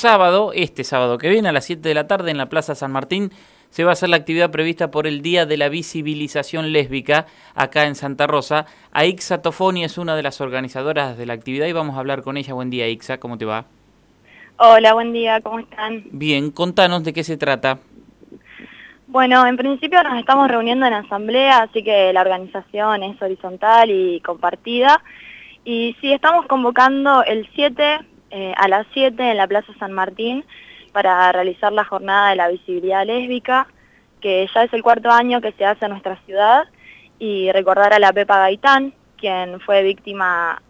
Sábado, este sábado que viene a las 7 de la tarde en la Plaza San Martín, se va a hacer la actividad prevista por el Día de la Visibilización Lésbica acá en Santa Rosa. Aixa Tofoni es una de las organizadoras de la actividad y vamos a hablar con ella. Buen día, Aixa, ¿cómo te va? Hola, buen día, ¿cómo están? Bien, contanos de qué se trata. Bueno, en principio nos estamos reuniendo en asamblea, así que la organización es horizontal y compartida. Y sí, estamos convocando el 7 eh, a las 7 en la Plaza San Martín para realizar la jornada de la visibilidad lésbica, que ya es el cuarto año que se hace en nuestra ciudad, y recordar a la Pepa Gaitán, quien fue víctima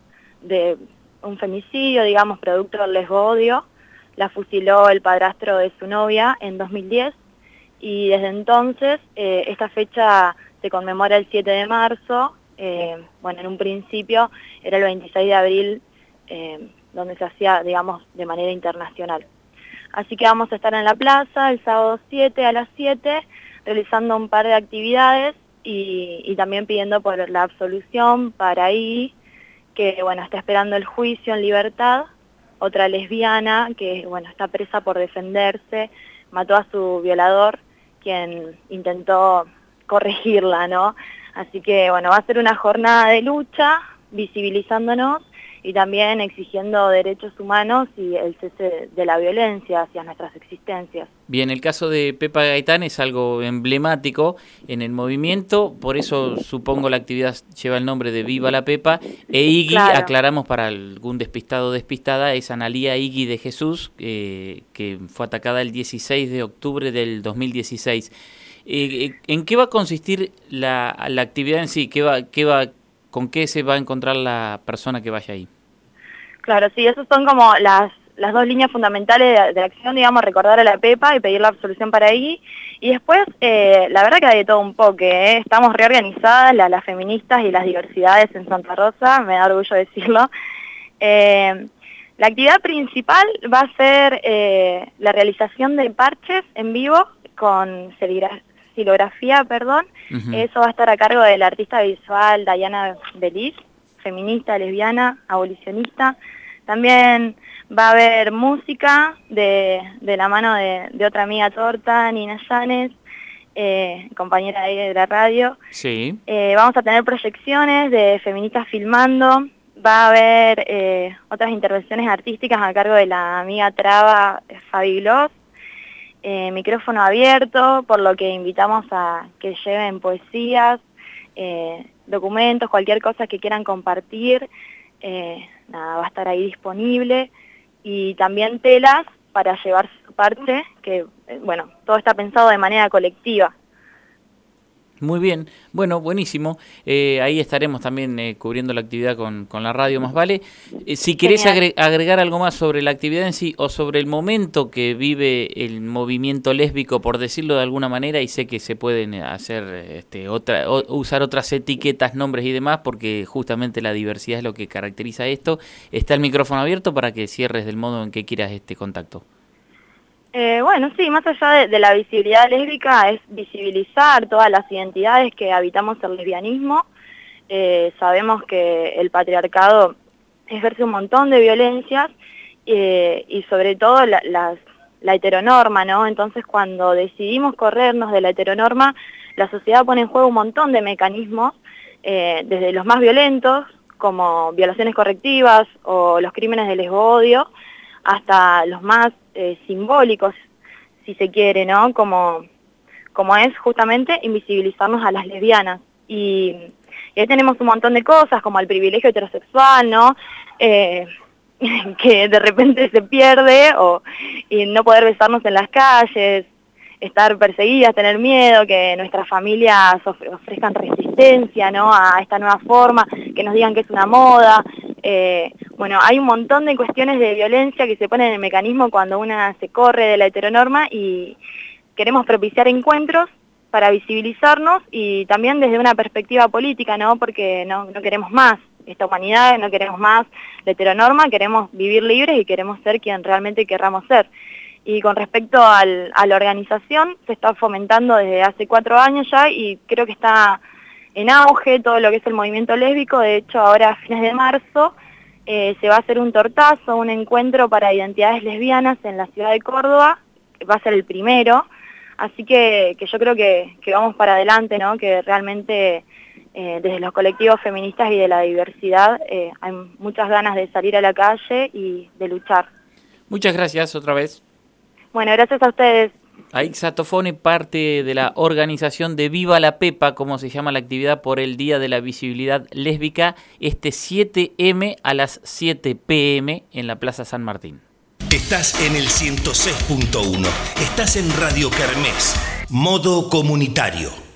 de un femicidio, digamos, producto del lesbodio. La fusiló el padrastro de su novia en 2010 y desde entonces eh, esta fecha se conmemora el 7 de marzo. Eh, bueno, en un principio era el 26 de abril donde se hacía, digamos, de manera internacional. Así que vamos a estar en la plaza el sábado 7 a las 7, realizando un par de actividades y, también pidiendo por la absolución para ahí, que bueno, está esperando el juicio en libertad, otra lesbiana que bueno, está presa por defenderse, mató a su violador, quien intentó corregirla, ¿no? Así que bueno, va a ser una jornada de lucha, visibilizándonos y también exigiendo derechos humanos y el cese de la violencia hacia nuestras existencias. Bien, el caso de Pepa Gaitán es algo emblemático en el movimiento, por eso supongo la actividad lleva el nombre de Viva la Pepa, e Iggy, aclaramos para algún despistado o despistada, es Analía Iggy de Jesús, eh, que fue atacada el 16 de octubre del 2016. Eh, eh, ¿En qué va a consistir la, la actividad en sí? ¿Qué va, qué va, ¿Con qué se va a encontrar la persona que vaya ahí? Claro, sí, esas son como las, las dos líneas fundamentales de, la acción, digamos, recordar a la Pepa y pedir la absolución para ahí. Y después, eh, la verdad que hay de todo un poco, ¿eh? estamos reorganizadas, las feministas y las diversidades en Santa Rosa, me da orgullo decirlo. Eh, la actividad principal va a ser la realización de parches en vivo con silografía, perdón. Eso va a estar a cargo del artista visual Dayana Beliz, feminista, lesbiana, abolicionista. También va a haber música de, la mano de, otra amiga torta, Nina Llanes, eh, compañera de la radio. Sí. Eh, vamos a tener proyecciones de feministas filmando. Va a haber eh, otras intervenciones artísticas a cargo de la amiga Traba Fabi Gloss. Eh, micrófono abierto, por lo que invitamos a que lleven poesías, eh, documentos, cualquier cosa que quieran compartir, eh, nada, va a estar ahí disponible. Y también telas para llevar su parte, que bueno, todo está pensado de manera colectiva. Muy bien, bueno, buenísimo. Eh, ahí estaremos también eh, cubriendo la actividad con, con, la radio, más vale. Eh, si querés agregar algo más sobre la actividad en sí o sobre el momento que vive el movimiento lésbico, por decirlo de alguna manera, y sé que se pueden hacer, este, otra, usar otras etiquetas, nombres y demás, porque justamente la diversidad es lo que caracteriza esto. Está el micrófono abierto para que cierres del modo en que quieras este contacto. Eh, bueno, sí, más allá de, la visibilidad lésbica es visibilizar todas las identidades que habitamos el lesbianismo. Eh, sabemos que el patriarcado ejerce un montón de violencias eh, y sobre todo la, heteronorma, ¿no? Entonces cuando decidimos corrernos de la heteronorma, la sociedad pone en juego un montón de mecanismos, desde los más violentos, como violaciones correctivas o los crímenes de lesbodio, hasta los más eh, simbólicos, si se quiere, ¿no? Como, como es justamente invisibilizarnos a las lesbianas. Y, ahí tenemos un montón de cosas, como el privilegio heterosexual, ¿no? Eh, que de repente se pierde, o y no poder besarnos en las calles, estar perseguidas, tener miedo, que nuestras familias ofrezcan resistencia ¿no? a esta nueva forma, que nos digan que es una moda, eh, bueno, hay un montón de cuestiones de violencia que se ponen en el mecanismo cuando una se corre de la heteronorma y queremos propiciar encuentros para visibilizarnos y también desde una perspectiva política, ¿no? Porque no, queremos más esta humanidad, no queremos más la heteronorma, queremos vivir libres y queremos ser quien realmente querramos ser. Y con respecto a la organización, se está fomentando desde hace cuatro años ya y creo que está en auge todo lo que es el movimiento lésbico, de hecho ahora a fines de marzo eh, se va a hacer un tortazo, un encuentro para identidades lesbianas en la ciudad de Córdoba, que va a ser el primero, así que, yo creo que, vamos para adelante, ¿no? que realmente eh, desde los colectivos feministas y de la diversidad eh, hay muchas ganas de salir a la calle y de luchar. Muchas gracias otra vez. Bueno, gracias a ustedes. Aixa Tofone, parte de la organización de Viva la Pepa, como se llama la actividad por el Día de la Visibilidad Lésbica, este 7M a las 7 pm en la Plaza San Martín. Estás en el 106.1, estás en Radio Kermés, modo comunitario.